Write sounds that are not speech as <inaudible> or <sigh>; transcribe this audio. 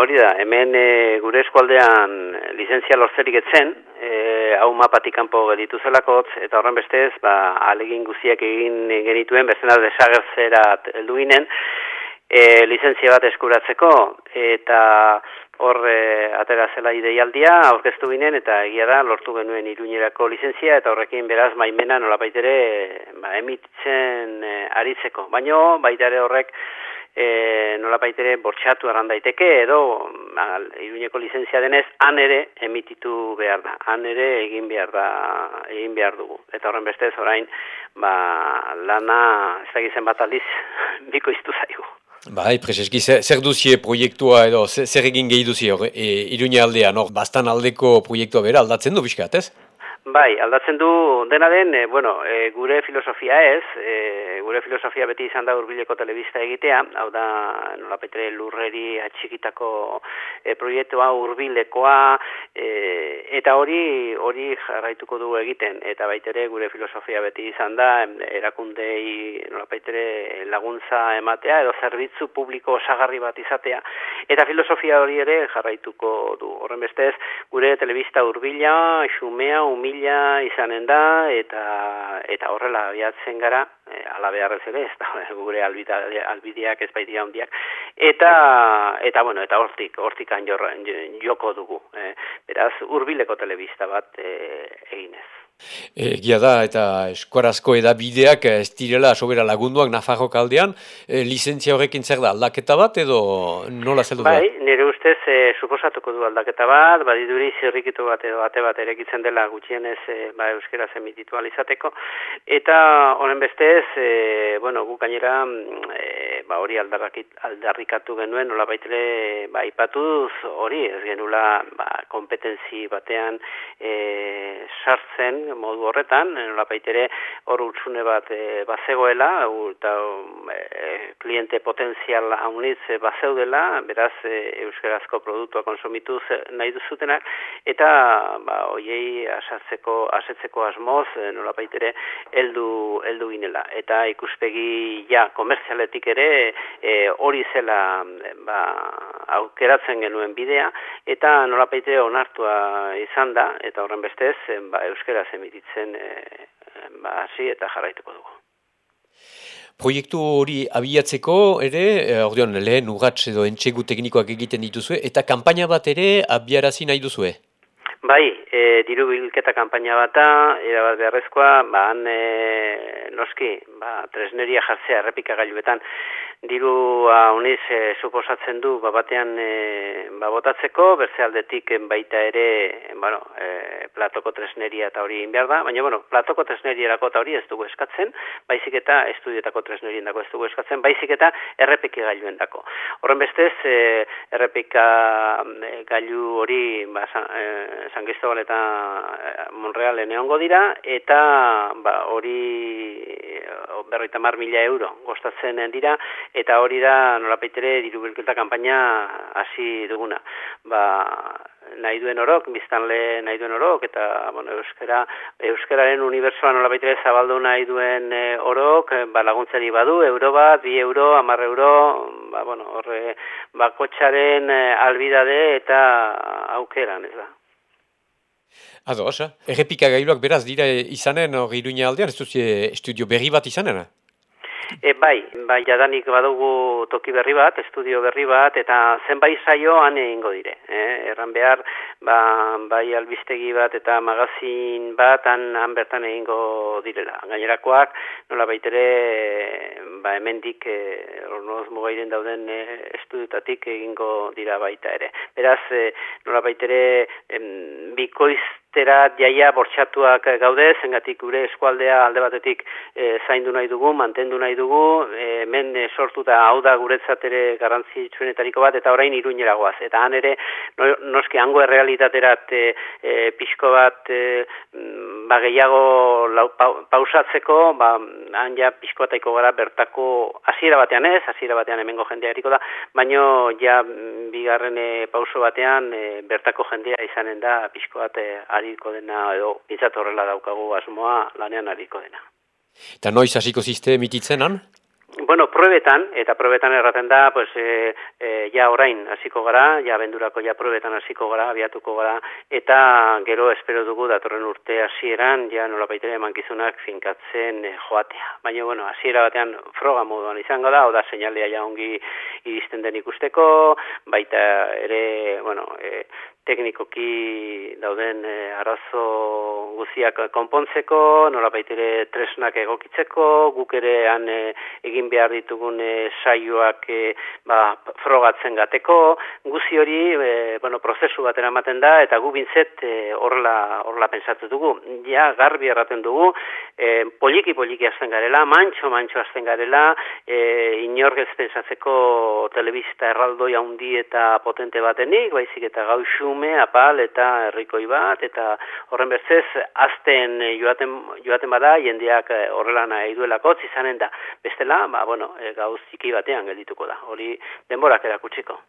hori da, hemen e, gure eskualdean lizentzia lortzerik etzen, e, hau mapatik kanpo geditu zelakotz, eta horren bestez, ba, alegin guziak egin genituen, bezena desagertzerat heldu ginen, e, lizentzia bat eskuratzeko, eta hor e, atera zela ideialdia, aurkeztu ginen, eta egia da, lortu genuen iruñerako lizentzia, eta horrekin beraz maimena nolapaitere ba, emitzen e, aritzeko. Baino, baita ere horrek, e, nola baitere bortxatu erran daiteke edo ba, iruñeko lizentzia denez han ere emititu behar da. Han ere egin behar da egin behar dugu. Eta horren bestez orain ba, lana ez da gizen bat aldiz <laughs> biko iztu zaigu. Bai, prezeski, zer, zer duzie proiektua edo zer egin gehi duzie hor, e, iruña aldean, hor, bastan aldeko proiektua bera aldatzen du bizkat, ez? Bai, aldatzen du dena den, e, bueno, e, gure filosofia ez, e, gure filosofia beti izan da urbileko telebista egitea, hau da nolapetre lurreri atxikitako e, proiektua urbilekoa, e, eta hori hori jarraituko du egiten, eta baitere gure filosofia beti izan da, erakundei nolapetre laguntza ematea, edo zerbitzu publiko osagarri bat izatea, eta filosofia hori ere jarraituko du. Horren bestez, gure telebista urbila, xumea, humil, mila izanen da eta eta horrela abiatzen gara e, ala beharrez ere ez da <laughs> gure albida, albideak ez baitia handiak eta eta bueno eta hortik hortikan joko dugu e, beraz hurbileko telebista bat e, eginez Egia da, eta eskuarazko edabideak ez direla sobera lagunduak Nafarro kaldean, e, lizentzia horrekin zer da, aldaketa bat edo nola zeldu da? Bai, nire ustez e, suposatuko du aldaketa bat, badiduri zirrikitu bat edo bate bat erekitzen dela gutxienez e, ba, euskera zemititu alizateko, eta honen bestez, e, bueno, gu gainera e, ba, hori aldarrikatu genuen, nola baitere ba, ipatuz hori, ez genula ba, kompetentzi batean e, sartzen, modu horretan, nola baitere hor utzune bat e, bazegoela, eta e, kliente potenzial haunitz e, bazeudela, beraz e, euskarazko produktua konsumitu nahi duzutenak, eta ba, oiei asatzeko, asetzeko asmoz, e, nola baitere, eldu, eldu ginela. Eta ikuspegi ja, komerzialetik ere, e, hori zela ba, aukeratzen genuen bidea, eta nola baitere onartua izan da, eta horren bestez, ba, euskara emititzen e, ba, hasi eta jarraituko dugu. Proiektu hori abiatzeko ere, e, ordeon, lehen urratz edo entxegu teknikoak egiten dituzue, eta kanpaina bat ere abiarazi nahi duzue? Bai, e, diru bilketa kanpaina bat da, erabat beharrezkoa, ba, han e, noski, ba, tresneria jartzea errepikagailuetan, diru honiz e, suposatzen du ba, batean e, ba, botatzeko, berze aldetik baita ere bueno, e, platoko tresneria eta hori behar da, baina bueno, platoko tresnerierako eta hori ez dugu eskatzen, baizik eta estudietako tresnerien dako ez dugu eskatzen, baizik eta errepiki gailuen dako. Horren bestez, e, errepika gailu hori ba, San, e, San eta Monreal eneongo dira, eta ba, hori berroita mar mila euro gostatzen dira, eta hori da nolapaitere diru bilketa kanpaina hasi duguna. Ba, nahi duen orok, biztanle nahi duen orok, eta bueno, euskara, euskararen unibertsuan nolapaitere zabaldu nahi duen e, orok, ba, laguntzari badu, euro bat, bi euro, amar euro, ba, bueno, horre, bakotxaren e, albidade eta aukeran, ez da. Ados, osa. Errepika gailuak beraz dira izanen hori iruña aldean, ez duzi estudio berri bat izanen? E, bai, bai, jadanik badugu toki berri bat, estudio berri bat, eta zenbait saio han egingo dire. Eh? Erran behar, ba, bai albistegi bat eta magazin bat han, han bertan egingo direla. Gainerakoak, nola baitere, ba, hemendik e, ornoz mugairen dauden e, estudiutatik egingo dira baita ere. Beraz, e, nola baitere, em, bikoiz Tera jaia bortxatuak gaude, zengatik gure eskualdea alde batetik e, zaindu nahi dugu, mantendu nahi dugu, men e, sortu da hau da guretzat ere garrantzi txuenetariko bat, eta orain iruñera goaz. Eta han ere, no, noski hango errealitaterat e, e, pixko bat e, ba, gehiago lau, pausatzeko, ba, han ja pixko bataiko gara bertako hasiera batean ez, hasiera batean hemengo jendea eriko da, baino ja bigarren e, pauso batean e, bertako jendea izanen da pixko bat e, ariko dena, edo horrela daukagu asmoa lanean ariko dena. Eta noiz hasiko ziste emititzen han? Bueno, probetan, eta probetan erraten da, pues, e, e, ja orain hasiko gara, ja bendurako ja probetan hasiko gara, abiatuko gara, eta gero espero dugu datorren urte hasieran ja nola baitere emankizunak finkatzen e, joatea. Baina, bueno, hasiera batean froga moduan izango da, oda seinalea ja ongi iristen den ikusteko, baita ere, bueno, e, teknikoki dauden e, arazo guziak konpontzeko, nola baitere tresnak egokitzeko, guk ere han e, egin behar ditugun e, saioak e, ba, frogatzen gateko, guzi hori e, bueno, prozesu bat eramaten da, eta gu bintzet e, horrela, horrela pensatu dugu. Ja, garbi erraten dugu, e, poliki poliki azten garela, mantxo mantxo azten garela, e, inorgez pensatzeko telebista erraldoi handi eta potente batenik, baizik eta gauxum ume, apal eta herrikoi bat, eta horren bertzez, azten joaten, joaten bada, jendeak eh, horrela nahi duelako, izanen da. Bestela, ba, bueno, eh, gauz batean geldituko da. Hori denborak erakutsiko.